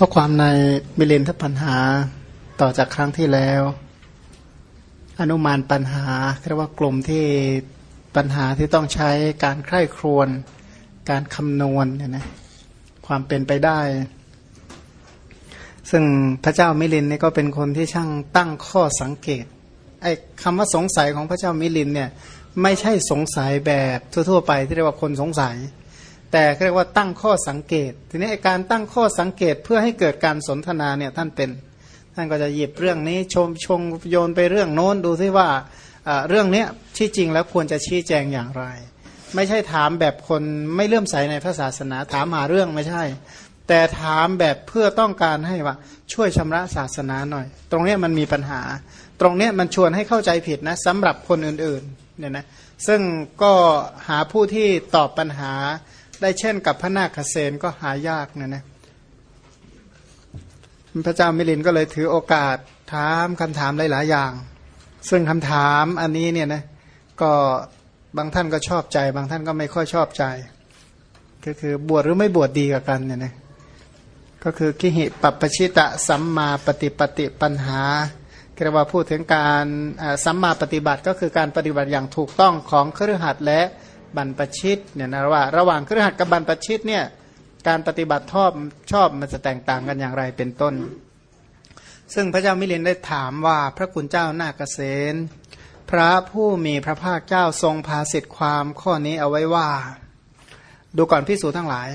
ข้อความในมิเลนทปัญหาต่อจากครั้งที่แล้ว อนุมานปัญหาเรียกว่ากลุ่มที่ปัญหาที่ต้องใช้การใคร่ครวญการคำนวณเนี่ยนะความเป็นไปได้ ซึ่งพระเจ้ามิลินนี่ก็เป็นคนที่ช่างตั้งข้อสังเกตไอ้คำว่าสงสัยของพระเจ้ามิลินเนี่ยไม่ใช่สงสัยแบบทั่วๆไปที่เรียกว่าคนสงสัย แต่เรียกว่าตั้งข้อสังเกต ทีนี้การตั้งข้อสังเกตเพื่อให้เกิดการสนทนาเนี่ยท่านเป็น ท่านก็จะหยิบเรื่องนี้ชมชงโยนไปเรื่องโน้นดูซิว่าเรื่องนี้ที่จริงแล้วควรจะชี้แจงอย่างไร ไม่ใช่ถามแบบคนไม่เลื่อมใสในพระศาสนาถามหาเรื่องไม่ใช่ แต่ถามแบบเพื่อต้องการให้ว่าช่วยชำระศาสนาหน่อย ตรงนี้มันมีปัญหา ตรงนี้มันชวนให้เข้าใจผิดนะสำหรับคนอื่นๆเนี่ยนะซึ่งก็หาผู้ที่ตอบปัญหา ได้เช่นกับพระนาคเษนก็หายากนะนะพระเจ้ามิลินก็เลยถือโอกาสถามคำถามหลาย ๆ อย่าง ซึ่งคำถามอันนี้เนี่ยนะก็บางท่านก็ชอบใจ บางท่านก็ไม่ค่อยชอบใจ ก็คือบวชหรือไม่บวชดีกับกันเนี่ยนะก็คือกิหิปัปชิตะสัมมาปฏิปฏิปัญหาเรียกว่าพูดถึงการสัมมาปฏิบัติก็คือการปฏิบัติอย่างถูกต้องของเครือขัดและ บรรพชิตเนี่ยนะว่าระหว่างเครือขัดกับบรรพชิตเนี่ยการปฏิบัติชอบชอบมันจะแตกต่างกันอย่างไรเป็นต้น ซึ่งพระเจ้ามิลินได้ถามว่าพระคุณเจ้านาเกษณพระผู้มีพระภาคเจ้าทรงพาสิทธิความข้อนี้เอาไว้ว่า ดูก่อนพิสูจทั้งหลาย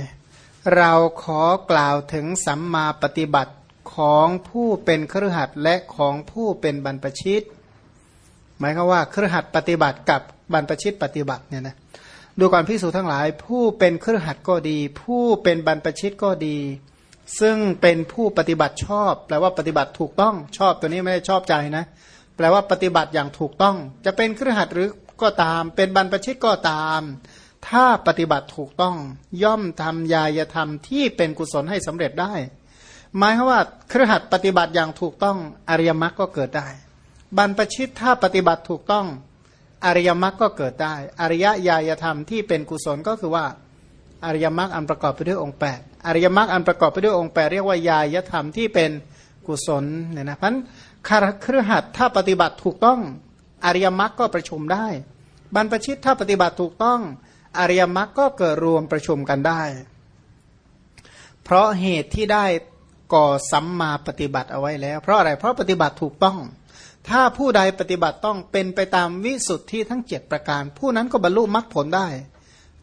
เราขอกล่าวถึงสัมมาปฏิบัติของผู้เป็นเครือขัดและของผู้เป็นบรรพชิต หมายคือว่าเครือขัดปฏิบัติกับบรรพชิตปฏิบัติเนี่ยนะดูก่อนพิสูจทั้งหลาย ผู้เป็นเครือขัดก็ดี ผู้เป็นบรรพชิตก็ดี ซึ่งเป็นผู้ปฏิบัติชอบ แปลว่าปฏิบัติถูกต้องชอบตัวนี้ไม่ได้ชอบใจนะ แปลว่าปฏิบัติอย่างถูกต้อง จะเป็นเครือขัดหรือก็ตาม เป็นบรรพชิตก็ตาม ถ้าปฏิบัติถูกต้อง ย่อมทำยายธรรมที่เป็นกุศลให้สำเร็จได้ หมายว่าเครือขัดปฏิบัติอย่างถูกต้องอริยมรรคก็เกิดได้ บรรพชิตถ้าปฏิบัติถูกต้อง อริยมรรคก็เกิดได้ อริยญาณธรรมที่เป็นกุศลก็คือว่า อริยมรรคอันประกอบไปด้วยองค์ 8 อริยมรรคอันประกอบไปด้วยองค์8เรียกว่าญาณธรรมที่เป็นกุศลเนี่ยนะพันคารครหัดถ้าปฏิบัติถูกต้อง อริยมรรคก็ประชุมได้ บรรพชิตถ้าปฏิบัติถูกต้อง อริยมรรคก็เกิดรวมประชุมกันได้ เพราะเหตุที่ได้ก่อสัมมาปฏิบัติเอาไว้แล้ว เพราะอะไรเพราะปฏิบัติถูกต้อง ถ้าผู้ใดปฏิบัติต้องเป็นไปตามวิสุทธิทั้งเจ็ดประการ ผู้นั้นก็บรรลุมรรคผลได้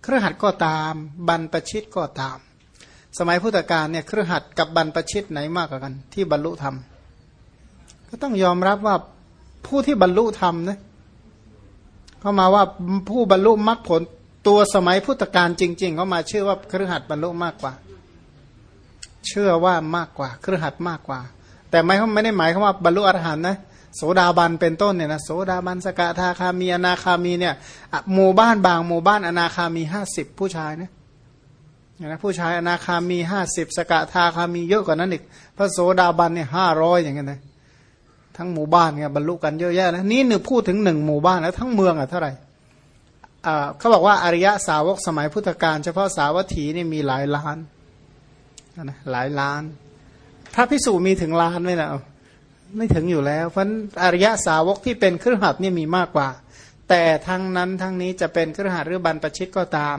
เครือขัดก็ตาม บรรปชิตก็ตาม สมัยพุทธกาลเนี่ยเครือขัดกับบรรปชิตไหนมากกว่ากัน ที่บรรลุธรรม ก็ต้องยอมรับว่าผู้ที่บรรลุธรรมนะเขามาว่าผู้บรรลุมรรคผลตัวสมัยพุทธกาลจริง ๆ เขามาเชื่อว่าเครือขัดบรรลุมากกว่า เชื่อว่ามากกว่าเครือขัดมากกว่า แต่ไม่เขาไม่ได้หมายคำว่าบรรลุอรหันต์นะ โสดาบันเป็นต้นเนี่ยนะโสดาบันสกทาคามีอนาคามีเนี่ยหมู่บ้านบางหมู่บ้านอนาคามีห้าสิบผู้ชายนะนะผู้ชายอนาคามีห้าสิบสกทาคามีเยอะกว่านั้นอีกพระโสดาบันเนี่ยห้าร้อยอย่างเงี้ยนะทั้งหมู่บ้านเนี่ยบรรลุกันเยอะแยะนะนี่หนึ่งพูดถึงหนึ่งหมู่บ้านแล้วทั้งเมืองอะเท่าไหร่เขาบอกว่าอริยะสาวกสมัยพุทธกาลเฉพาะสาวัตถีนี่มีหลายล้านนะหลายล้าน พระพิสูจมีถึงล้านไหมนะ ไม่ถึงอยู่แล้ว เพราะอริยะสาวกที่เป็นเครือขัดนี่มีมากกว่า แต่ทั้งนั้นทั้งนี้จะเป็นเครือขัดหรือบรรพชิตก็ตาม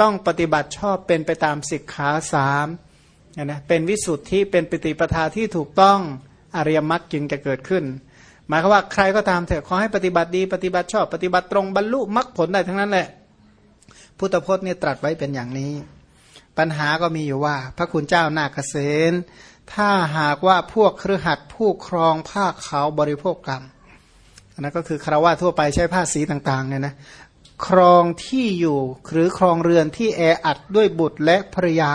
ต้องปฏิบัติชอบเป็นไปตามสิกขาสามนะเป็นวิสุทธิเป็นปฏิปทาที่ถูกต้องอริยมรรคจึงจะเกิดขึ้น หมายความว่าใครก็ตามเถอะขอให้ปฏิบัติดีปฏิบัติชอบปฏิบัติตรงบรรลุมรรคผลได้ทั้งนั้นแหละ พุทธพจน์เนี่ยตรัสไว้เป็นอย่างนี้ ปัญหาก็มีอยู่ว่า พระคุณเจ้านาคเษน ถ้าหากว่าพวกเครือขัดผู้ครองผ้าขาวบริโภคกรรมนั่นก็คือคราวาทั่วไปใช้ผ้าสีต่างๆเนี่ยนะครองที่อยู่หรือครองเรือนที่แออัดด้วยบุตรและภรยา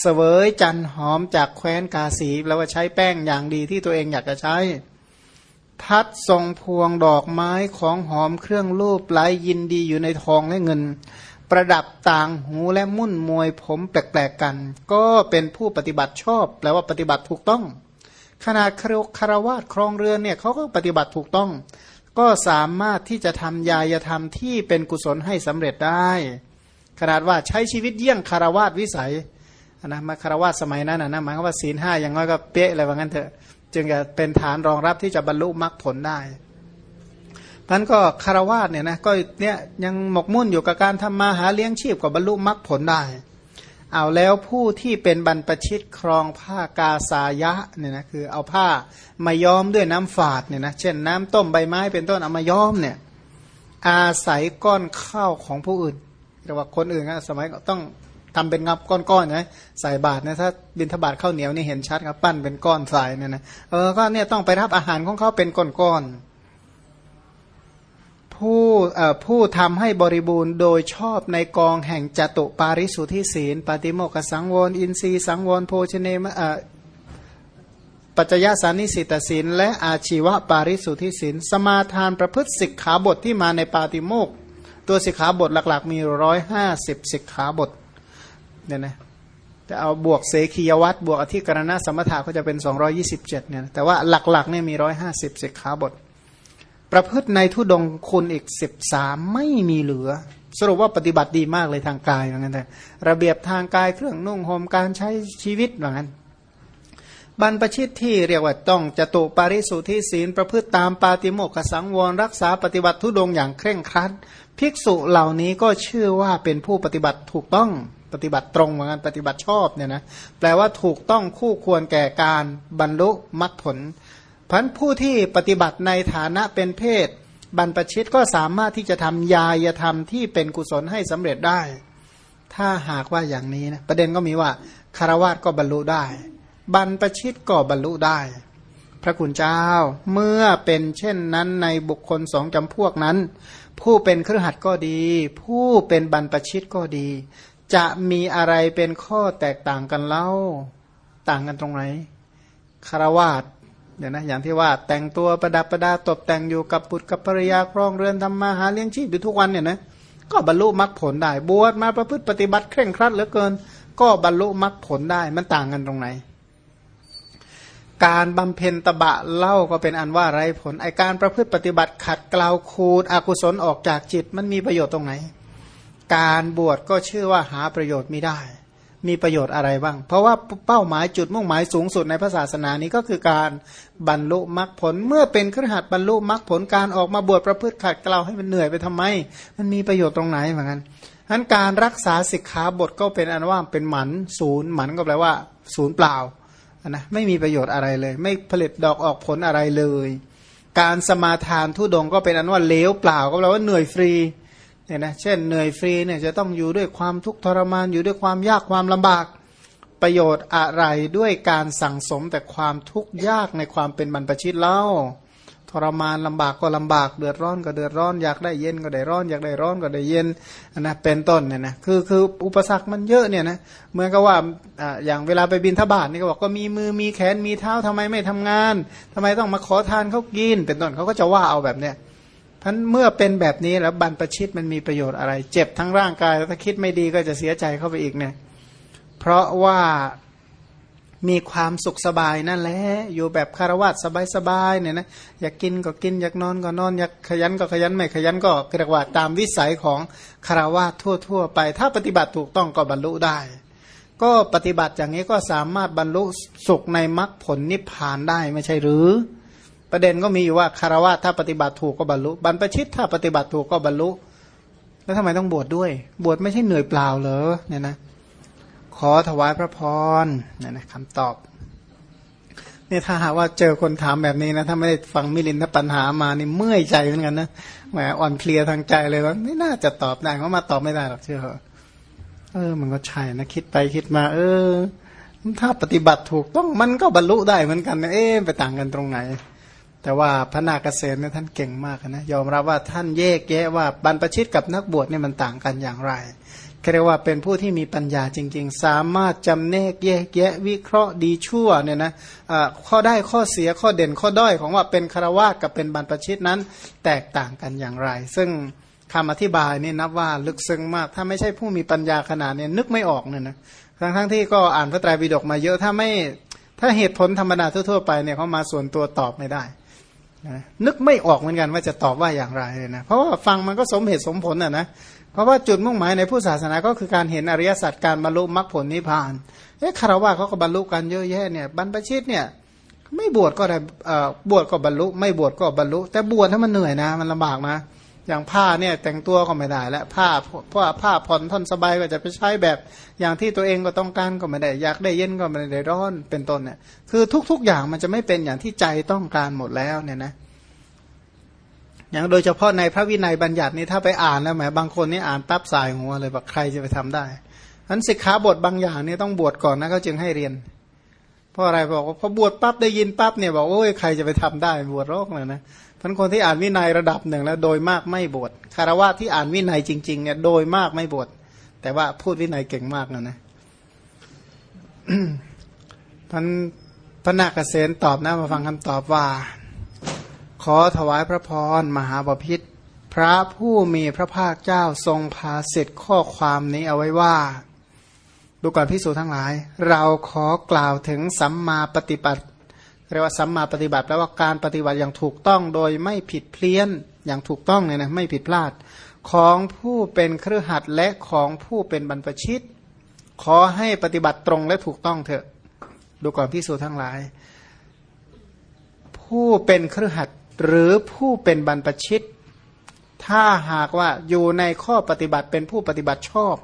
เสวยจันหอมจากแคว้นกาสีแล้วว่าใช้แป้งอย่างดีที่ตัวเองอยากจะใช้ ทัดทรงพวงดอกไม้ของหอมเครื่องรูปไล้ยินดีอยู่ในทองและเงิน ประดับต่างหูและมุ่นมวยผมแปลกๆกัน ก็เป็นผู้ปฏิบัติชอบแปลว่าปฏิบัติถูกต้อง ขนาดคารวาสครองเรือนเนี่ยเขาก็ปฏิบัติถูกต้อง ก็สามารถที่จะทำยายธรรมที่เป็นกุศลให้สำเร็จได้ ขนาดว่าใช้ชีวิตเยี่ยงคารวาสวิสัยนะมาคารวะสมัยนั้นนะหมายความว่าศีลห้าอย่างน้อยก็เป๊ะอะไรว่างั้นเถอะ จึงจะเป็นฐานรองรับที่จะบรรลุมรรคผลได้ นั้นก็คารวะเนี่ยนะก็เนี่ยยังหมกมุ่นอยู่กับการทำมาหาเลี้ยงชีพกับบรรลุมรรคผลได้ เอาแล้วผู้ที่เป็นบรรพชิตครองผ้ากาสายะเนี่ยนะคือเอาผ้ามาย้อมด้วยน้ำฝาดเนี่ยนะเช่นน้ำต้มใบไม้เป็นต้นเอามาย้อมเนี่ยอาศัยก้อนข้าวของผู้อื่นเรียกว่าคนอื่นนะสมัยก็ต้องทำเป็นงับก้อนๆนะใส่บาตรนะถ้าบินทบาทข้าวเหนียวนี่เห็นชัดครับปั้นเป็นก้อนใส่เนี่ยนะเออก็เนี่ยต้องไปรับอาหารของเขาเป็นก้อนๆ ผู้ผู้ทำให้บริบูรณ์โดยชอบในกองแห่งจตุปาริสุทธิศีล ปฏิโมกสังวร อินทรีสังวรโภชเนมปัจจยสานิสิตศีลและอาชีวปาริสุทธิศีลสมาทานประพฤติสิกขาบทที่มาในปาติโมกตัวสิกขาบทหลักๆ มีร้อยห้าสิบสิกขาบทเนี่ยนะจะเอาบวกเสขียวัตรบวกอธิกรณะสมถะก็จะเป็น227เนี่ยแต่ว่าหลักๆเนี่ยมี150สิกขาบท ประพฤติในทุดงคุณอีก13ไม่มีเหลือ สรุปว่าปฏิบัติดีมากเลยทางกายเหมือนกันแต่ระเบียบทางกายเครื่องนุ่งห่มการใช้ชีวิตเหมือนกันบรรพชิตที่เรียกว่าต้องจะตุปาริสุทธิศีลประพฤติตามปาติโมกขสังวรรักษาปฏิบัติทุดงอย่างเคร่งครัด ภิกษุเหล่านี้ก็ชื่อว่าเป็นผู้ปฏิบัติถูกต้องปฏิบัติตรงเหมือนกันปฏิบัติชอบเนี่ยนะแปลว่าถูกต้องคู่ควรแก่การบรรลุมรรคผล พันผู้ที่ปฏิบัติในฐานะเป็นเพศ บรรพชิตก็สามารถที่จะทำยายธรรมที่เป็นกุศลให้สำเร็จได้ ถ้าหากว่าอย่างนี้นะประเด็นก็มีว่าคารวะก็บรรลุได้ บรรพชิตก็บรรลุได้ พระคุณเจ้าเมื่อเป็นเช่นนั้นในบุคคลสองจำพวกนั้น ผู้เป็นเครือขัดก็ดี ผู้เป็นบรรพชิตก็ดี จะมีอะไรเป็นข้อแตกต่างกันเล่า ต่างกันตรงไหนคารวาส เนี่ยนะอย่างที่ว่าแต่งตัวประดับประดาตกแต่งอยู่กับบุตรกับภรรยาครองเรือนทำมาหาเลี้ยงชีพอยู่ทุกวันเนี่ยนะก็บรรลุมรรคผลได้บวชมาประพฤติปฏิบัติเคร่งครัดเหลือเกิน ก็บรรลุมรรคผลได้มันต่างกันตรงไหน การบำเพ็ญตบะเล่าก็เป็นอันว่าไรผลไอการประพฤติปฏิบัติขัดเกลาคูดอกุศลออกจากจิตมันมีประโยชน์ตรงไหน การบวชก็ชื่อว่าหาประโยชน์ไม่ได้ มีประโยชน์อะไรบ้าง เพราะว่าเป้าหมายจุดมุ่งหมายสูงสุดในพระศาสนานี้ก็คือการบรรลุมรรคผลเมื่อเป็นครหัสบรรลุมรรคผลการออกมาบวชประพฤติขัดเกลาให้มันเหนื่อยไปทำไม มันมีประโยชน์ตรงไหนเหมือนกันนั้นการรักษาสิกขาบทก็เป็นอันว่าเป็นหมันศูนย์หมันก็แปลว่า ศูนย์เปล่านะไม่มีประโยชน์อะไรเลย ไม่ผลิตดอกออกผลอะไรเลย การสมาทานทุดงก็เป็นอันว่าเลวเปล่าก็แปลว่าเหนื่อยฟรี เนี่ยนะเช่นเหนื่อยฟรีเนี่ยจะต้องอยู่ด้วยความทุกข์ทรมานอยู่ด้วยความยากความลำบากประโยชน์อะไรด้วยการสั่งสมแต่ความทุกข์ยากในความเป็นบรรพชิตเล่าทรมานลำบากก็ลำบากเดือดร้อนก็เดือดร้อนอยากได้เย็นก็ได้ร้อนอยากได้ร้อนก็ได้เย็นนะเป็นต้นเนี่ยนะคือคืออุปสรรคมันเยอะเนี่ยนะเหมือนกับว่าอ่าอย่างเวลาไปบินทบาทนี่ก็บอกก็มีมือมีแขนมีเท้าทำไมไม่ทำงานทำไมต้องมาขอทานเขากินเป็นต้นเขาก็จะว่าเอาแบบเนี้ย พันเมื่อเป็นแบบนี้แล้วบรรพชิตมันมีประโยชน์อะไร เจ็บทั้งร่างกายแล้วถ้าคิดไม่ดีก็จะเสียใจเข้าไปอีกเนี่ย เพราะว่ามีความสุขสบายนั่นแหละอยู่แบบคารวะสบายๆเนี่ยนะอยากกินก็กินอยากนอนก็นอนอยากขยันก็ขยันไม่ขยันก็เรียกว่าตามวิสัยของคารวะทั่ว ๆ ไป ถ้าปฏิบัติถูกต้องก็บรรลุได้ ก็ปฏิบัติอย่างนี้ก็สามารถบรรลุสุขในมรรคผลนิพพานได้ไม่ใช่หรือ ประเด็นก็มีอยู่ว่าคารวะถ้าปฏิบัติถูกก็บรรลุบรรพชิตถ้าปฏิบัติถูกก็บรรลุ แล้วทำไมต้องบวชดด้วย บวชไม่ใช่เหนื่อยเปล่าเหรอเนี่ยนะ ขอถวายพระพรเนี่ยนะคำตอบเนี่ยถ้าหากว่าเจอคนถามแบบนี้นะ ถ้าไม่ได้ฟังมิลินทปัญหามานี่เมื่อยใจเหมือนกันนะแหมอ่อนเพลียทางใจเลยว่าไม่น่าจะตอบได้เพราะมาตอบไม่ได้หรอกเชื่อเออ มันก็ใช่นะคิดไปคิดมา เออ ถ้าปฏิบัติถูกต้องมันก็บรรลุได้เหมือนกันนะเอ๊ะไปต่างกันตรงไหน แต่ว่าพระนาคเษนเนี่ยท่านเก่งมากนะยอมรับว่าท่านแยกแยะว่าบรรพชิตกับนักบวชเนี่ยมันต่างกันอย่างไรเรียกว่าเป็นผู้ที่มีปัญญาจริง ๆ สามารถจำแนกแยกแยะวิเคราะห์ดีชั่วเนี่ยนะข้อได้ข้อเสียข้อเด่นข้อด้อยของว่าเป็นคารวะกับเป็นบรรพชิตนั้นแตกต่างกันอย่างไร ซึ่งคำอธิบายนี่นับว่าลึกซึ้งมาก ถ้าไม่ใช่ผู้มีปัญญาขนาดนี้นึกไม่ออกเนี่ยนะทั้งทั้งที่ก็อ่านพระไตรปิฎกมาเยอะถ้าไม่ ถ้าเหตุผลธรรมดาทั่วๆไปเนี่ยเขามาส่วนตัวตอบไม่ได้นะนึกไม่ออกเหมือนกันว่าจะตอบว่าอย่างไรเลยนะเพราะว่าฟังมันก็สมเหตุสมผลอะนะเพราะว่าจุดมุ่งหมายในผู้ศาสนาก็คือการเห็นอริยสัจการบรรลุมรรคผลนิพพานเอ๊ะคารวะเขาก็บรรลุกันเยอะแยะเนี่ยบรรพชิตเนี่ยไม่บวชก็ได้บวชก็บรรลุ ไม่บวชก็บรรลุ แต่บวชถ้ามันเหนื่อยนะ มันลำบากนะ อย่างผ้าเนี่ยแต่งตัวก็ไม่ได้แล้วผ้าเพราะผ้าผ่อนท่อนสบายก็จะไปใช้แบบ อย่างที่ตัวเองก็ต้องการก็ไม่ได้ อยากได้เย็นก็ไม่ได้ร้อนเป็นต้นเนี่ยคือทุก ๆอย่างมันจะไม่เป็นอย่างที่ใจต้องการหมดแล้วเนี่ยนะอย่างโดยเฉพาะในพระวินัยบัญญัตินี่ถ้าไปอ่านแล้วแหมบางคนนี่อ่านตับสายหัวเลยบอกใครจะไปทำได้นั้นสิกขาบทบางอย่างนี่ต้องบวชก่อนนะเขาจึงให้เรียน เพราะอะไรบอกว่าพอบวชปั๊บได้ยินปั๊บเนี่ยบอกโอ้ยใครจะไปทำได้บวชโรคเลยนะ ท่านคนที่อ่านวินัยระดับหนึ่งแล้วโดยมากไม่บวชคารวะที่อ่านวินัยจริงๆเนี่ยโดยมากไม่บวชแต่ว่าพูดวินัยเก่งมากนะนะท่านพระนาคเษนตอบนะมาฟังคำตอบว่า ขอถวายพระพรมหาบพิษพระผู้มีพระภาคเจ้าทรงพาเสร็จข้อความนี้เอาไว้ว่า ดูก่อนพิสูจทั้งหลาย เราขอกล่าวถึงสัมมาปฏิบัติ เรียกว่าสัมมาปฏิบัติแปลว่าการปฏิบัติอย่างถูกต้องโดยไม่ผิดเพี้ยนอย่างถูกต้องเนี่ยนะไม่ผิดพลาด ของผู้เป็นเครือขัดและของผู้เป็นบรรพชิต ขอให้ปฏิบัติตรงและถูกต้องเถอะ ดูก่อนพิสูจทั้งหลาย ผู้เป็นเครือขัดหรือผู้เป็นบรรพชิต ถ้าหากว่าอยู่ในข้อปฏิบัติเป็นผู้ปฏิบัติชอบ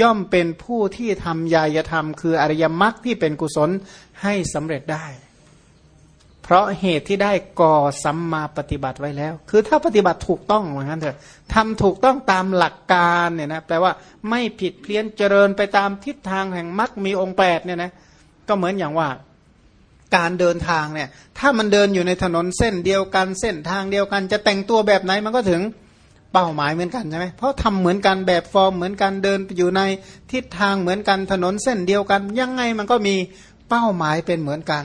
ย่อมเป็นผู้ที่ทำยายธรรม คืออริยมรรคที่เป็นกุศลให้สำเร็จได้ เพราะเหตุที่ได้ก่อสัมมาปฏิบัติไว้แล้ว คือถ้าปฏิบัติถูกต้องเหมือนกันเถอะทำถูกต้องตามหลักการเนี่ยนะแปลว่าไม่ผิดเพี้ยนเจริญไปตามทิศทางแห่งมรรคมีองค์แปดเนี่ยนะก็เหมือนอย่างว่าการเดินทางเนี่ย ถ้ามันเดินอยู่ในถนนเส้นเดียวกันเส้นทางเดียวกัน จะแต่งตัวแบบไหนมันก็ถึงเป้าหมายเหมือนกันใช่ไหมเพราะทำเหมือนกันแบบฟอร์มเหมือนกันเดินอยู่ในทิศทางเหมือนกันถนนเส้นเดียวกัน ยังไงมันก็มีเป้าหมายเป็นเหมือนกัน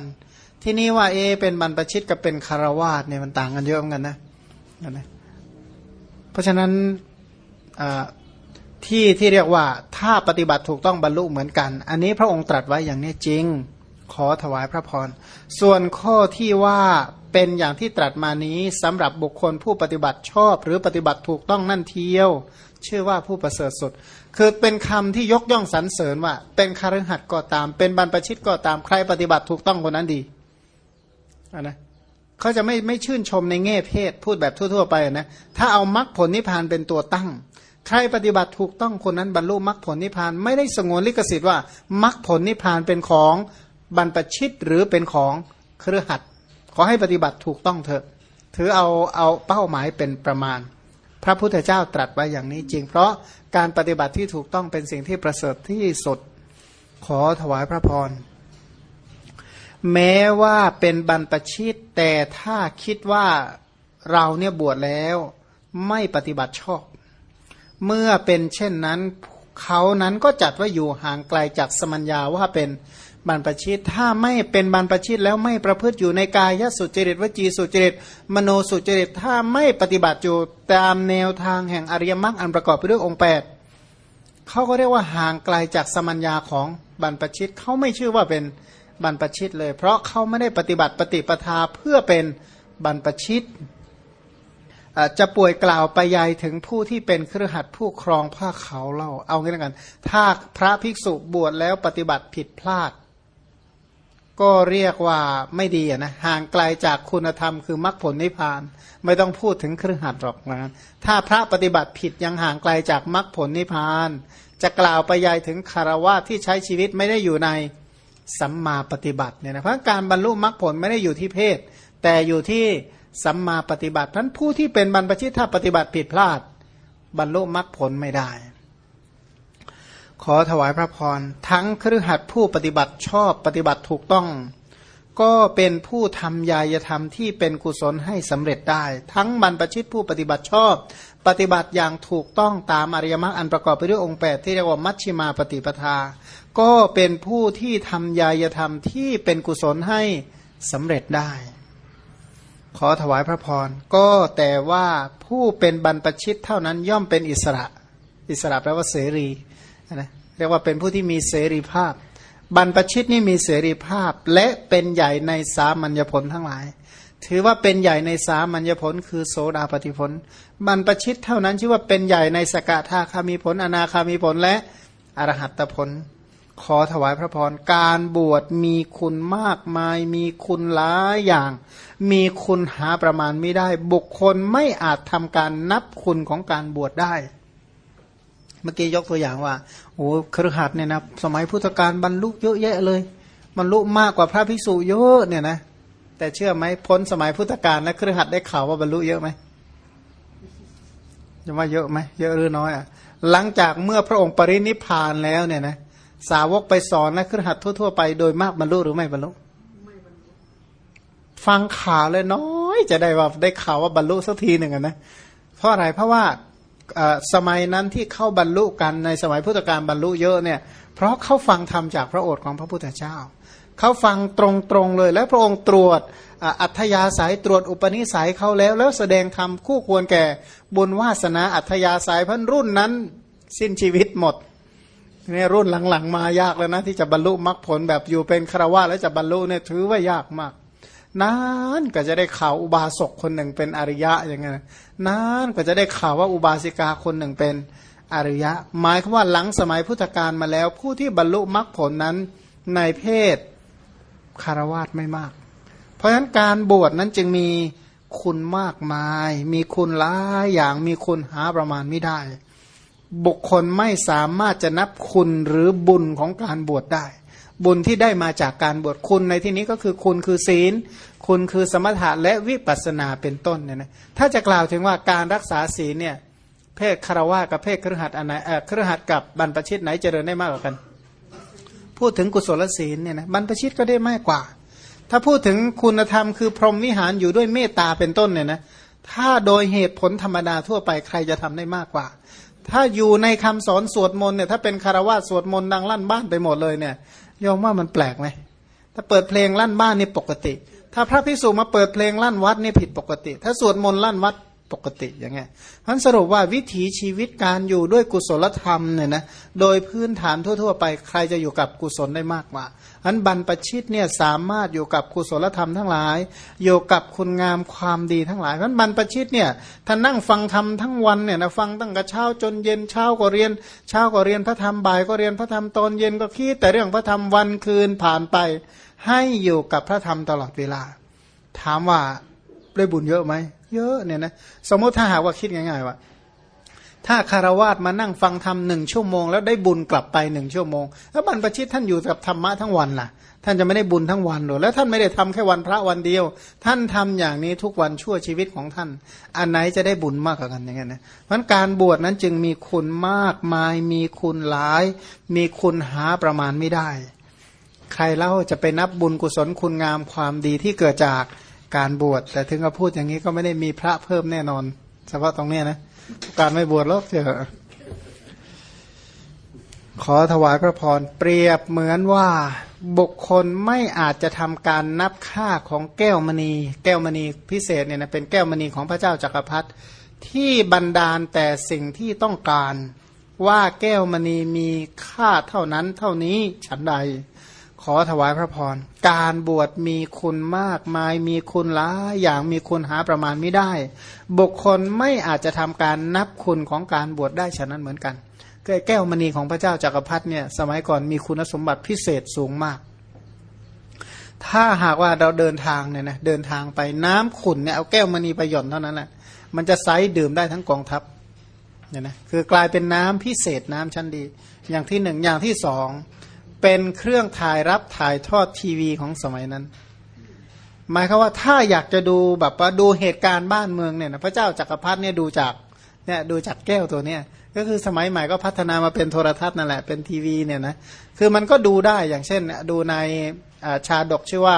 ที่นี่ว่าเอเป็นบรรพชิตกับเป็นคารวาสเนี่ยมันต่างกันเยอะเหมือนกันนะนะเพราะฉะนั้นที่ที่เรียกว่าถ้าปฏิบัติถูกต้องบรรลุเหมือนกัน อันนี้พระองค์ตรัสไว้อย่างนี้จริง ขอถวายพระพร ส่วนข้อที่ว่าเป็นอย่างที่ตรัสมานี้สำหรับบุคคลผู้ปฏิบัติชอบ หรือปฏิบัติถูกต้องนั่นเทียว ชื่อว่าผู้ประเสริฐสุด คือเป็นคำที่ยกย่องสรรเสริญว่า เป็นคารหัดก็ตาม เป็นบรรพชิตก็ตามใครปฏิบัติถูกต้องคนนั้นดี นะเขาจะไม่ไม่ชื่นชมในแง่เพศพูดแบบทั่ว ๆ ไปนะถ้าเอามรรคผลนิพพานเป็นตัวตั้ง ใครปฏิบัติถูกต้องคนนั้นบรรลุมรรคผลนิพพานไม่ได้สงวนลิขสิทธิ์ว่ามรรคผลนิพพานเป็นของบรรพชิตหรือเป็นของเครือขัดขอให้ปฏิบัติถูกต้องเถอะ ถือเอาเอาเป้าหมายเป็นประมาณ พระพุทธเจ้าตรัสไว้อย่างนี้จริง เพราะการปฏิบัติที่ถูกต้องเป็นสิ่งที่ประเสริฐที่สุดขอถวายพระพร แม้ว่าเป็นบรรปชิต แต่ถ้าคิดว่าเราเนี่ยบวชแล้วไม่ปฏิบัติชอบ เมื่อเป็นเช่นนั้นเขานั้นก็จัดว่าอยู่ห่างไกลจากสมัญญาว่าเป็นบรรปชิต ถ้าไม่เป็นบรรปชิตแล้วไม่ประพฤติอยู่ในกายสุจริตวจีสุจริต มโนสุจริต ถ้าไม่ปฏิบัติอยู่ตามแนวทางแห่งอริยมรรคอันประกอบไปด้วยองค์แปดเขาก็เรียกว่าห่างไกลจากสมัญญาของบรรปชิตเขาไม่ชื่อว่าเป็น บรรพชิตเลย เพราะเขาไม่ได้ปฏิบัติปฏิปทาเพื่อเป็นบรรพชิตจะป่วยกล่าวไปยายถึงผู้ที่เป็นเครือขัดผู้ครองผ้าเขาเล่า เอางี้แล้วกัน ถ้าพระภิกษุบวชแล้วปฏิบัติผิดพลาด ก็เรียกว่าไม่ดีนะห่างไกลาจากคุณธรรมคือมรรคผลนิพพาน ไม่ต้องพูดถึงเครือขัดหรอกนะถ้าพระปฏิบัติผิดยังห่างไกลาจากมรรคผลนิพพาน จะกล่าวไปยายถึงคารวะที่ใช้ชีวิตไม่ได้อยู่ใน สัมมาปฏิบัติเนี่ยนะเพราะการบรรลุมรรคผลไม่ได้อยู่ที่เพศ แต่อยู่ที่สัมมาปฏิบัติท่านผู้ที่เป็นบรรพชิตถ้าปฏิบัติผิดพลาด บรรลุมรรคผลไม่ได้ ขอถวายพระพรทั้งครือขัดผู้ปฏิบัติชอบปฏิบัติถูกต้อง ก็เป็นผู้ทำยายธรรมที่เป็นกุศลให้สำเร็จได้ ทั้งบรรพชิตผู้ปฏิบัติชอบ ปฏิบัติอย่างถูกต้องตามอริยมรรคอันประกอบไปด้วยองค์แปดที่เรียกว่ามัชชิมาปฏิปทา ก็เป็นผู้ที่ทำยายธรรมที่เป็นกุศลให้สำเร็จได้ ขอถวายพระพรก็แต่ว่าผู้เป็นบรรพชิตเท่านั้นย่อมเป็นอิสระ อิสระแปลว่าเสรีนะเรียกว่าเป็นผู้ที่มีเสรีภาพ บรรพชิตนี่มีเสรีภาพและเป็นใหญ่ในสามัญญผลทั้งหลาย ถือว่าเป็นใหญ่ในสามัญญผลคือโสดาปฏิผล บรรปชิตเท่านั้นชื่อว่าเป็นใหญ่ในสกทาคามีผล อนาคามีผลและอรหัตผล ขอถวายพระพรการบวชมีคุณมากมาย มีคุณหลายอย่าง มีคุณหาประมาณไม่ได้ บุคคลไม่อาจทำการนับคุณของการบวชได้ เมื่อกี้ยกตัวอย่างว่าโอ้ครหัสเนี่ยนะสมัยพุทธกาลบรรลุเยอะแยะเลยบรรลุมากกว่าพระภิกษุเยอะเนี่ยนะแต่เชื่อไหมพ้นสมัยพุทธกาลแล้วครหัสได้ข่าวว่าบรรลุเยอะไหมจะว่าเยอะไหมเยอะหรือน้อยอะหลังจากเมื่อพระองค์ปรินิพานแล้วเนี่ยนะสาวกไปสอนนะครหัสทั่วๆไปโดยมากบรรลุหรือไม่บรรลุฟังข่าวเลยน้อย จะได้ว่าได้ข่าวว่าบรรลุสักทีหนึ่งนะเพราะอะไรเพราะว่า สมัยนั้นที่เข้าบรรลุกันในสมัยพุทธกาลบรรลุเยอะเนี่ย เพราะเขาฟังธรรมจากพระโอษฐ์ของพระพุทธเจ้า เขาฟังตรงๆเลย แล้วพระองค์ตรวจอัธยาศัยตรวจอุปนิสัยเขาแล้ว แล้วแสดงธรรมคู่ควรแก่บุญวาสนาอัธยาศัยพันรุ่นนั้น สิ้นชีวิตหมดเนี่ยรุ่นหลังๆ มายากแล้วนะที่จะบรรลุมรรคผลแบบอยู่เป็นคราวาแล้วจะบรรลุเนี่ยถือว่ายากมาก นานก็จะได้ข่าวอุบาสกคนหนึ่งเป็นอริยะอย่างเงี้ยนานก็จะได้ข่าวว่าอุบาสิกาคนหนึ่งเป็นอริยะ หมายคือว่าหลังสมัยพุทธกาลมาแล้ว ผู้ที่บรรลุมรรคผลนั้นในเพศคารวาสไม่มาก เพราะฉะนั้นการบวชนั้นจึงมีคุณมากมาย มีคุณหลายอย่างมีคุณหาประมาณไม่ได้ บุคคลไม่สามารถจะนับคุณหรือบุญของการบวชได้ บุญที่ได้มาจากการบวชคุณในที่นี้ก็คือคุณคือศีล คุณคือสมถะและวิปัสสนาเป็นต้นเนี่ยนะถ้าจะกล่าวถึงว่าการรักษาศีลเนี่ยเพศคารวะกับเพศครหัสอันไหนเออครหัสกับบรรพชิตไหนเจริญได้มากกว่ากัน พูดถึงกุศลศีลเนี่ยนะบรรพชิตก็ได้มากกว่า ถ้าพูดถึงคุณธรรมคือพรหมวิหารอยู่ด้วยเมตตาเป็นต้นเนี่ยนะถ้าโดยเหตุผลธรรมดาทั่วไปใครจะทำได้มากกว่า ถ้าอยู่ในคำสอนสวดมนต์เนี่ยถ้าเป็นคารวะสวดมนต์ดังลั่นบ้านไปหมดเลยเนี่ยยอมว่ามันแปลกไหมถ้าเปิดเพลงลั่นบ้านนี่ปกติ ถ้าพระพิสุมาเปิดเพลงลั่นวัดนี่ผิดปกติ ถ้าสวดมนต์ลั่นวัด ปกติอย่างเงี้ยท่านสรุปว่าวิถีชีวิตการอยู่ด้วยกุศลธรรมเนี่ยนะโดยพื้นฐานทั่ว ๆ ไปใครจะอยู่กับกุศลได้มากกว่าอันบรรปชิตเนี่ยสามารถอยู่กับกุศลธรรมทั้งหลาย อยู่กับคุณงามความดีทั้งหลายเพราะบรรปชิตเนี่ยท่านนั่งฟังธรรมทั้งวันเนี่ยนะฟังตั้งแต่เช้าจนเย็นเช้าก็เรียนเช้าก็เรียนพระธรรมบ่ายก็เรียนพระธรรมตอนเย็นก็คิดแต่เรื่องพระธรรมวันคืนผ่านไป ให้อยู่กับพระธรรมตลอดเวลา ถามว่าได้บุญเยอะไหม เยอะเนี่ยนะสมมติถ้าหากว่าคิดง่ายๆว่าถ้าคารวาสมานั่งฟังธรรมหนึ่งชั่วโมง แล้วได้บุญกลับไปหนึ่งชั่วโมง แล้วบรรพชิตท่านอยู่กับธรรมะทั้งวันล่ะ ท่านจะไม่ได้บุญทั้งวันหรอแล้วท่านไม่ได้ทำแค่วันพระวันเดียว ท่านทำอย่างนี้ทุกวันชั่วชีวิตของท่าน อันไหนจะได้บุญมากกว่ากันอย่างนี้นะเพราะการบวชนั้นจึงมีคุณมากมาย มีคุณหลาย มีคุณหาประมาณไม่ได้ ใครเล่าจะไปนับบุญกุศลคุณงามความดีที่เกิดจาก การบวช แต่ถึงกับพูดอย่างนี้ก็ไม่ได้มีพระเพิ่มแน่นอน เฉพาะตรงนี้นะการไม่บวชหรอกเถอะขอถวายพระพรเปรียบเหมือนว่าบุคคลไม่อาจจะทำการนับค่าของแก้วมณี แก้วมณีพิเศษเนี่ยนะเป็นแก้วมณีของพระเจ้าจักรพรรดิที่บันดาลแต่สิ่งที่ต้องการ ว่าแก้วมณีมีค่าเท่านั้นเท่านี้ฉันใด ขอถวายพระพร การบวชมีคุณมากมาย มีคุณหลายอย่างมีคุณหาประมาณไม่ได้ บุคคลไม่อาจจะทำการนับคุณของการบวชได้ฉะนั้นเหมือนกันแก้วมณีของพระเจ้าจากักรพรรดิเนี่ยสมัยก่อนมีคุณสมบัติพิเศษสูงมาก ถ้าหากว่าเราเดินทางเนี่ยนะเดินทางไปน้ำขุนเนี่ยเอาแก้วมณีไปหย่อนเท่านั้นแหละมันจะไซดื่มได้ทั้งกองทัพเนี่ยนะคือกลายเป็นน้ำพิเศษน้ำชั้นดี อย่างที่หนึ่งอย่างที่สอง เป็นเครื่องถ่ายรับถ่ายทอดทีวีของสมัยนั้น หมายคือว่าถ้าอยากจะดูแบบว่าดูเหตุการณ์บ้านเมืองเนี่ยนะพระเจ้าจักรพรรดิเนี่ยดูจากเนี่ยดูจากแก้วตัวเนี้ยก็คือสมัยใหม่ก็พัฒนามาเป็นโทรทัศน์นั่นแหละเป็นทีวีเนี่ยนะคือมันก็ดูได้อย่างเช่นดูในชาดกชื่อว่า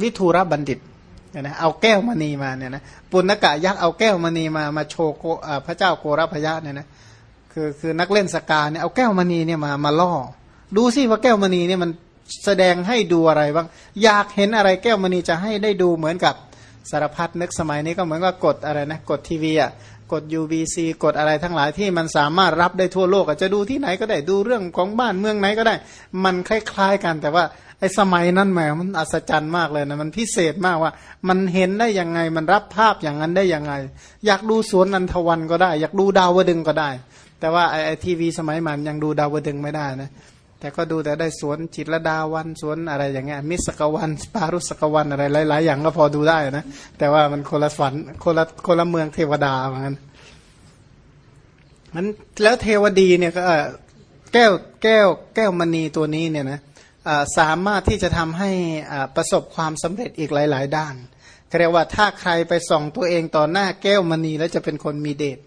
วิทูรบัณฑิตเนี่ยนะเอาแก้วมณีมาเนี่ยนะปุณกะยักษ์เอาแก้วมณีมามาโชว์พระเจ้าโกรพยะเนี่ยนะ คือคือนักเล่นสกาเนี่ยเอาแก้วมณีเนี่ยมามาล่อ ดูสิว่าแก้วมณีเนี่ยมันแสดงให้ดูอะไรบ้างอยากเห็นอะไรแก้วมณีจะให้ได้ดูเหมือนกับสารพัดนึกสมัยนี้ก็เหมือนกับกดอะไรนะกดทีวีอะกด UVC กดอะไรทั้งหลายที่มันสามารถรับได้ทั่วโลกอาจจะดูที่ไหนก็ได้ดูเรื่องของบ้านเมืองไหนก็ได้ มันคล้ายๆกัน แต่ว่าไอ้สมัยนั้นแหมมันอัศจรรย์มากเลยนะมันพิเศษมากว่า มันเห็นได้ยังไงมันรับภาพอย่างนั้นได้ยังไง อยากดูสวนนันทวันก็ได้ อยากดูดาวดึงก็ได้ แต่ว่าไอ้ทีวีสมัยใหมันยังดูดาวดึงไม่ได้นะแต่ก็ดูแต่ได้สวนจิตรดาวันสวนอะไรอย่างเงี้ยมิสกวันปารุสกวันอะไรหลาย ๆ อย่างก็พอดูได้นะแต่ว่ามันคนละฝันคนละคนละเมืองเทวดาเหมือนกันมันแล้วเทวดีเนี่ยก็แก้วแก้วแก้วมณีตัวนี้เนี่ยนะสามารถที่จะทำให้ประสบความสำเร็จอีกหลาย ๆ ด้านเรียกว่าถ้าใครไปส่องตัวเองต่อหน้าแก้วมณีแล้วจะเป็นคนมีเดช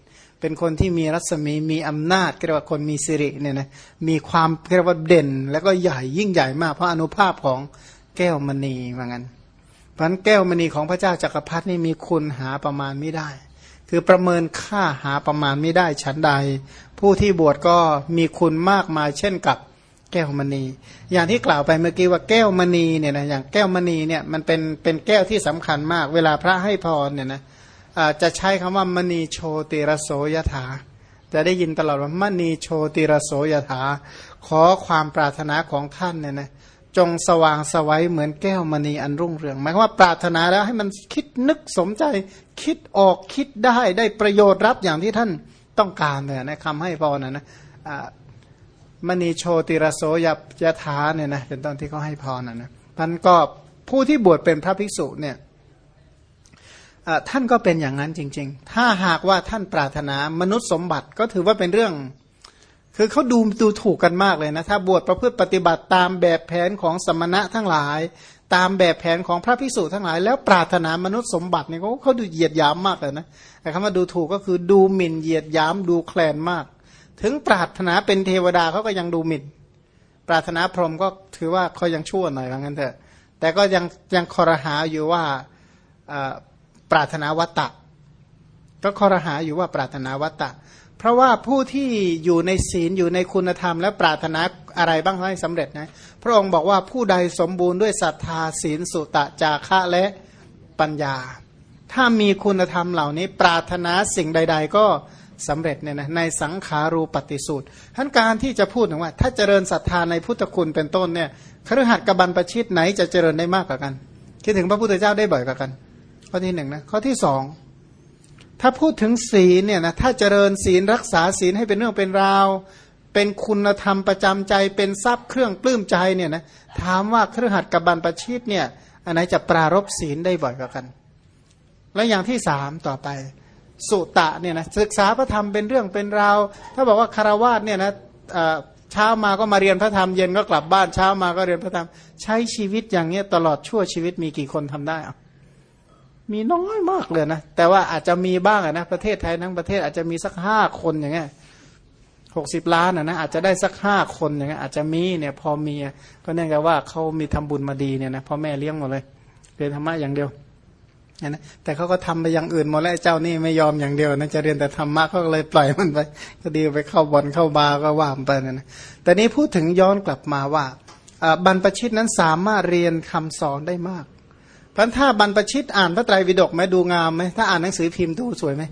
เป็นคนที่มีรัศมีมีอำนาจเรียกว่าคนมีสิริเนี่ยนะมีความเรียกว่าเด่น แล้วก็ใหญ่ยิ่งใหญ่มากเพราะอนุภาพของแก้วมณีว่างั้นเพราะนั้นแก้วมณีของพระเจ้าจักรพรรดินี่มีคุณหาประมาณไม่ได้ คือประเมินค่าหาประมาณไม่ได้ชั้นใด ผู้ที่บวชก็มีคุณมากมายเช่นกับแก้วมณี อย่างที่กล่าวไปเมื่อกี้ว่าแก้วมณีเนี่ยนะอย่างแก้วมณีเนี่ยมันเป็นเป็นแก้วที่สำคัญมาก เวลาพระให้พรเนี่ยนะ จะใช้คำว่ามณีโชติรโสยถา จะได้ยินตลอดว่ามณีโชติรโสยถา ขอความปรารถนาของท่านเนี่ยนะจงสว่างสวัยเหมือนแก้วมณีอันรุ่งเรือง หมายว่าปรารถนาแล้วให้มันคิดนึกสมใจ คิดออกคิดได้ได้ประโยชน์รับอย่างที่ท่านต้องการเนี่ยนะคำให้พรนะนะมณีโชติรโสยยถาเนี่ยนะเป็นตอนที่เขาให้พรนะนะพันก็ผู้ที่บวชเป็นพระภิกษุเนี่ย ท่านก็เป็นอย่างนั้นจริง ๆ ถ้าหากว่าท่านปรารถนามนุษย์สมบัติก็ถือว่าเป็นเรื่อง คือเขาดูดูถูกกันมากเลยนะ ถ้าบวชประพฤติปฏิบัติตามแบบแผนของสมณะทั้งหลาย ตามแบบแผนของพระพิสุทั้งหลาย แล้วปรารถนามนุษย์สมบัติเนี่ยเขาเขาดูเหยียดหยามมากเลยนะแต่คำว่าดูถูกก็คือดูหมิ่นเหยียดหยามดูแคลนมาก ถึงปรารถนาเป็นเทวดาเขาก็ยังดูหมิ่น ปรารถนาพรหมก็ถือว่าเขายังชั่วหน่อยว่างั้นเถอะ แต่ก็ยังยังคอรหาอยู่ว่า ปรารถนาวัตตะ ก็คอรหาอยู่ว่าปรารถนาวัตตะ เพราะว่าผู้ที่อยู่ในศีลอยู่ในคุณธรรม และปรารถนาอะไรบ้างให้สำเร็จนะพระองค์บอกว่าผู้ใดสมบูรณ์ด้วยศรัทธาศีลสุตะจาคะและปัญญา ถ้ามีคุณธรรมเหล่านี้ปรารถนาสิ่งใด ๆ ก็สำเร็จเนี่ยนะในสังขารูปฏิสูตรท่านการที่จะพูดถึงว่า ถ้าเจริญศรัทธาในพุทธคุณเป็นต้นเนี่ยคฤหัสถ์กับรรพชิตไหนจะเจริญได้มากกว่ากัน คิดถึงพระพุทธเจ้าได้บ่อยกว่ากัน อที่หนึ่งนะข้อที่สองถ้าพูดถึงศีลเนี่ยนะถ้าเจริญศีลรักษาศีลให้เป็นเรื่องเป็นราว เป็นคุณธรรมประจำใจเป็นทรัพย์เครื่องปลื้มใจเนี่ยนะถามว่าเครือขัดกับบรรพชิตเนี่ยอันไหนจะปรารบศีลได้บ่อยกว่ากัน แล้วอย่างที่สามต่อไป สุตะเนี่ยนะศึกษาพระธรรมเป็นเรื่องเป็นราว ถ้าบอกว่าคารวาสเนี่ยนะเช้ามาก็มาเรียนพระธรรมเย็นก็กลับบ้านเช้ามาก็เรียนพระธรรม ใช้ชีวิตอย่างเงี้ยตลอดชั่วชีวิตมีกี่คนทำได้อะ มีน้อยมากเลยนะ แต่ว่าอาจจะมีบ้างนะประเทศไทยทั้งประเทศอาจจะมีสักห้าคนอย่างเงี้ยหกสิบล้านนะอาจจะได้สักห้าคนอย่างเงี้ยอาจจะมีเนี่ยพอมีก็เนื่องจากว่าเขามีทำบุญมาดีเนี่ยนะพ่อแม่เลี้ยงหมดเลยเรียนธรรมะอย่างเดียวนะแต่เขาก็ทำไปอย่างอื่นหมดแล้วเจ้านี่ไม่ยอมอย่างเดียวนะจะเรียนแต่ธรรมะเขาก็เลยปล่อยมันไป ก็ดีไปเข้าบอลเข้าบาร์ก็ว่ามไปนะนะแต่นี้พูดถึงย้อนกลับมาว่าบรรพชิตนั้นสามารถเรียนคำสอนได้มาก พันถ้าบรรพชิตอ่านพระไตรปิฎกไหมดูงามไหมถ้าอ่านหนังสือพิมพ์ดูสวยไหม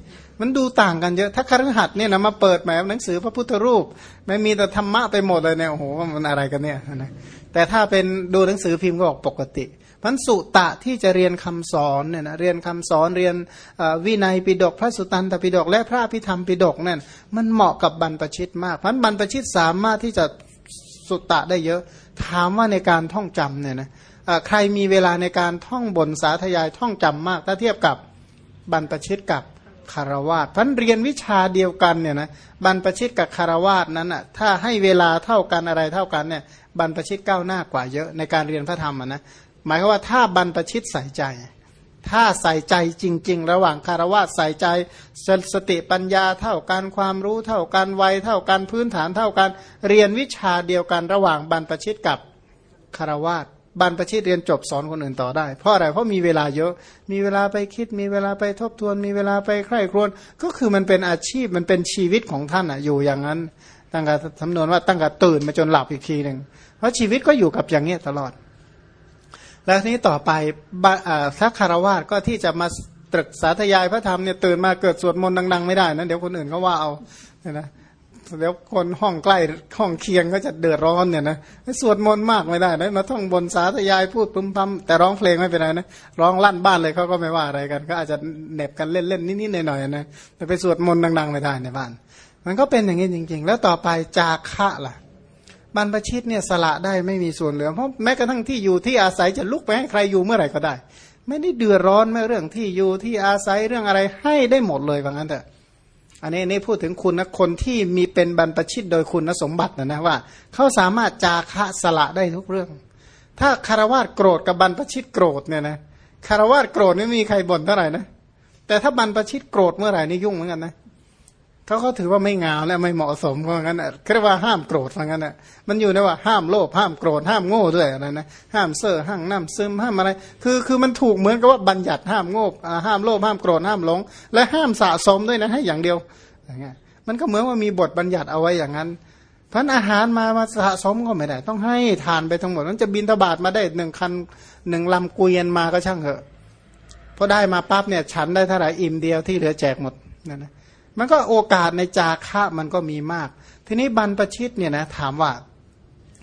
มันดูต่างกันเยอะถ้าคฤหัสถ์เนี่ยนะมาเปิดแหมหนังสือพระพุทธรูปไม่มีแต่ธรรมะไปหมดเลยเนี่ยโอ้โหมันอะไรกันเนี่ยนะแต่ถ้าเป็นดูหนังสือพิมพ์ก็บอกปกติพันสุตะที่จะเรียนคำสอนเนี่ยนะเรียนคำสอนเรียนวินัยปิฎกพระสุตันตปิฎกและพระพิธรรมปิฎกเนั่นมันเหมาะกับบรรพชิตมากพันบรรพชิตสามารถที่จะสุตะได้เยอะ ถามว่าในการท่องจำเนี่ยนะ ใครมีเวลาในการท่องบนสาธยายท่องจำมาก ถ้าเทียบกับบรรพชิตกับคารวาสพันเรียนวิชาเดียวกันเนี่ยนะบรรพชิตกับคารวาสนั้นอะถ้าให้เวลาเท่ากันอะไรเท่ากันเนี่ยบรรพชิตก้าวหน้ากว่าเยอะในการเรียนพระธรรมนะหมายความว่าถ้าบรรพชิตใส่ใจ ถ้าใส่ใจจริง ๆ ระหว่างคารวะใส่ใจสติปัญญาเท่ากันความรู้เท่ากันวัยเท่ากันพื้นฐานเท่ากัน เรียนวิชาเดียวกันระหว่างบรรพชิตกับคารวะ บรรพชิตเรียนจบสอนคนอื่นต่อได้ เพราะอะไรเพราะมีเวลาเยอะ มีเวลาไปคิด มีเวลาไปทบทวน มีเวลาไปใคร่ครวญก็คือมันเป็นอาชีพมันเป็นชีวิตของท่านอะอยู่อย่างนั้น ตั้งแต่สำนวนว่าตั้งแต่ตื่นมาจนหลับอีกทีหนึ่งเพราะชีวิตก็อยู่กับอย่างเงี้ยตลอด แล้วนี้ต่อไปถ้าคารวาสก็ที่จะมาตรึกสาธยายพระธรรมเนี่ยตื่นมาเกิดสวดมนต์ดัง ๆ ไม่ได้นะเดี๋ยวคนอื่นเขาว่าเอาเนี่ยนะ เดี๋ยวคนห้องใกล้ห้องเคียงก็จะเดือดร้อนเนี่ยนะสวดมนต์มากไม่ได้นะมาท่องบนสาธยายพูดพึมพำแต่ร้องเพลงไม่เป็นไรนะร้องลั่นบ้านเลยเขาก็ไม่ว่าอะไรกัน ก็อาจจะเหน็บกันเล่นๆนิดๆหน่อยๆนะแต่ไปสวดมนต์ดัง ๆ ไม่ได้ในบ้าน มันก็เป็นอย่างนี้จริง ๆ แล้วต่อไปจาคะล่ะบรรพชิตเนี่ยสละได้ไม่มีส่วนเหลือเพราะแม้กระทั่งที่อยู่ที่อาศัยจะลุกไปให้ใครอยู่เมื่อไหร่ก็ได้ ไม่ได้เดือดร้อนไม่เรื่องที่อยู่ที่อาศัยเรื่องอะไรให้ได้หมดเลยว่างั้นเถอะ อันนี้นี่พูดถึงคุณนะคนที่มีเป็นบรรพชิตโดยคุณสมบัตินะนะว่าเขาสามารถจาคะสละได้ทุกเรื่อง ถ้าคารวะโกรธกับบรรพชิตโกรธเนี่ยนะคารวะโกรธไม่มีใครบ่นเท่าไหร่นะแต่ถ้าบรรพชิตโกรธเมื่อไหร่นี่ยุ่งเหมือนกันนะ เขาเขาถือว่าไม่งามและไม่เหมาะสมเพราะงั้นเรียกว่าห้ามโกรธเพราะงั้นอะมันอยู่ในว่าห้ามโลภห้ามโกรธห้ามโง่ด้วยอะไรนะห้ามเซ่อห้ามน้ำซึมห้ามอะไร คือคือมันถูกเหมือนกับว่าบัญญัติห้ามโง่ห้ามโลภห้ามโกรธห้ามหลง และห้ามสะสมด้วยนะให้อย่างเดียวอย่างเงี้ยมันก็เหมือนว่ามีบทบัญญัติเอาไว้อย่างนั้นพันอาหารมามาสะสมก็ไม่ได้ ต้องให้ทานไปทั้งหมดมันจะบินทบาทมาได้หนึ่งคันหนึ่งลำเกวียนมาก็ช่างเถอะพอได้มาปั๊บเนี่ยฉันได้เท่าไหร่อิ่มเดียวที่เหลือแจกหมดนั่นนะ มันก็โอกาสในจาคะมันก็มีมาก ทีนี้บรรพชิตเนี่ยนะถามว่า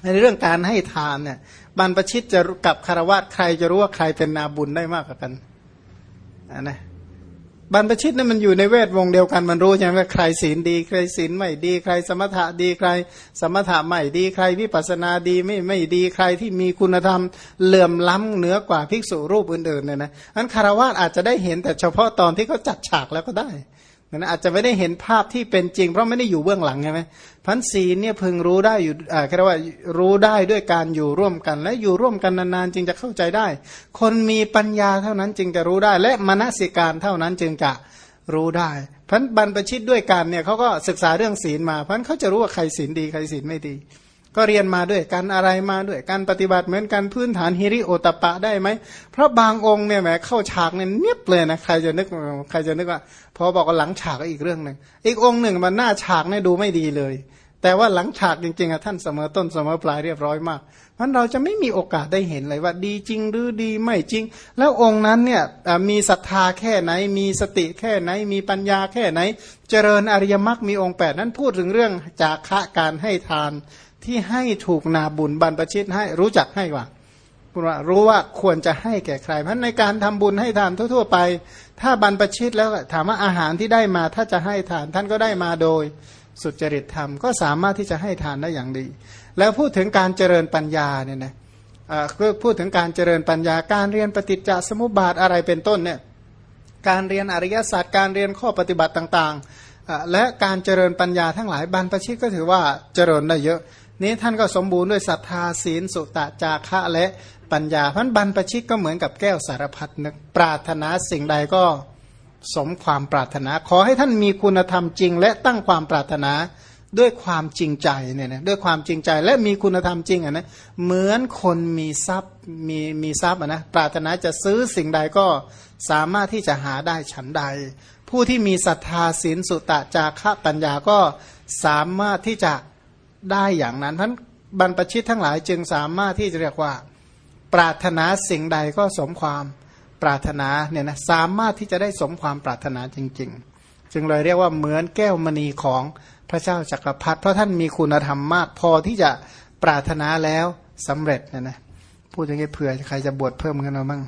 ในเรื่องการให้ทานเนี่ยบรรพชิตจะกับคารวะใครจะรู้ว่าใครเป็นนาบุญได้มากกว่ากันนะบรรพชิตนี่มันอยู่ในเวทวงเดียวกันมันรู้ใช่ไหมว่าใครศีลดี ใครศีลไม่ดี ใครสมถะดีใคร สมถะไม่ดีใครวิปัสนาดีไม่ไม่ดีใครที่มีคุณธรรมเหลื่อมล้ำเหนือกว่าภิกษุรูปอื่นๆเนี่ยนะอันคารวะอาจจะได้เห็นแต่เฉพาะตอนที่เขาจัดฉากแล้วก็ได้ นะอาจจะไม่ได้เห็นภาพที่เป็นจริง เพราะไม่ได้อยู่เบื้องหลังใช่ไหมพันศีเนี่ยพึงรู้ได้อยู่อ่าแค่ว่ารู้ได้ด้วยการอยู่ร่วมกัน และอยู่ร่วมกันนานๆจึงจะเข้าใจได้ คนมีปัญญาเท่านั้นจึงจะรู้ได้ และมนสิการเท่านั้นจึงจะรู้ได้พันบรรพชิตด้วยกันเนี่ยเขาก็ศึกษาเรื่องศีลมาพันเขาจะรู้ว่าใครศีลดีใครศีลไม่ดี ก็เรียนมาด้วยกันอะไรมาด้วยการปฏิบัติเหมือนกันพื้นฐานฮิริโอตปะได้ไหมเพราะบางองค์เนี่ยแหมเข้าฉากเนี่ยเนียบเลยนะใครจะนึกใครจะนึกว่าพอบอกว่าหลังฉากก็อีกเรื่องหนึ่งอีกองค์หนึ่งมันหน้าฉากเนี่ยดูไม่ดีเลย แต่ว่าหลังฉากจริงๆอะท่านเสมอต้นเสมอปลายเรียบร้อยมากมันเราจะไม่มีโอกาสได้เห็นเลยว่าดีจริงหรือดีไม่จริง แล้วองค์นั้นเนี่ยมีศรัทธาแค่ไหน มีสติแค่ไหน มีปัญญาแค่ไหน เจริญอริยมรรคมีองค์แปดนั้นพูดถึงเรื่องจากะการให้ทาน ที่ให้ถูกนาบุญบรรพชิตให้รู้จักให้ว่ารู้ว่าควรจะให้แก่ใคร เพราะในการทำบุญให้ทานทั่ว ๆ ไป ถ้าบรรพชิตแล้วถามว่าอาหารที่ได้มาถ้าจะให้ทานท่านก็ได้มาโดยสุจริตธรรมก็สามารถที่จะให้ทานได้อย่างดี แล้วพูดถึงการเจริญปัญญาเนี่ยนะพูดถึงการเจริญปัญญาการเรียนปฏิจจสมุปบาทอะไรเป็นต้นเนี่ยการเรียนอริยศาสตร์การเรียนข้อปฏิบัติต่างๆ และการเจริญปัญญาทั้งหลายบรรพชิตก็ถือว่าเจริญได้เยอะ นี้ท่านก็สมบูรณ์ด้วยศรัทธาศีลสุตะจาคะและปัญญาพันบันประชิกก็เหมือนกับแก้วสารพัดนึกปรารถนาสิ่งใดก็สมความปรารถนา ขอให้ท่านมีคุณธรรมจริง และตั้งความปรารถนาด้วยความจริงใจเนี่ยนะด้วยความจริงใจและมีคุณธรรมจริงอะนะเหมือนคนมีทรัพย์มีมีทรัพย์อะนะปรารถนาจะซื้อสิ่งใดก็สามารถที่จะหาได้ฉันใด ผู้ที่มีศรัทธาศีลสุตะจาคะปัญญาก็สามารถที่จะ ได้อย่างนั้นท่านบรรพชิตทั้งหลายจึงสามารถที่จะเรียกว่า ปรารถนาสิ่งใดก็สมความปรารถนาเนี่ยนะสามารถที่จะได้สมความปรารถนาจริง ๆ จึงเลยเรียกว่าเหมือนแก้วมณีของพระเจ้าจักรพรรดิเพราะท่านมีคุณธรรมมากพอที่จะปรารถนาแล้วสำเร็จนะนะพูดอย่างนี้เผื่อใครจะบวชเพิ่มกันมาบ้าง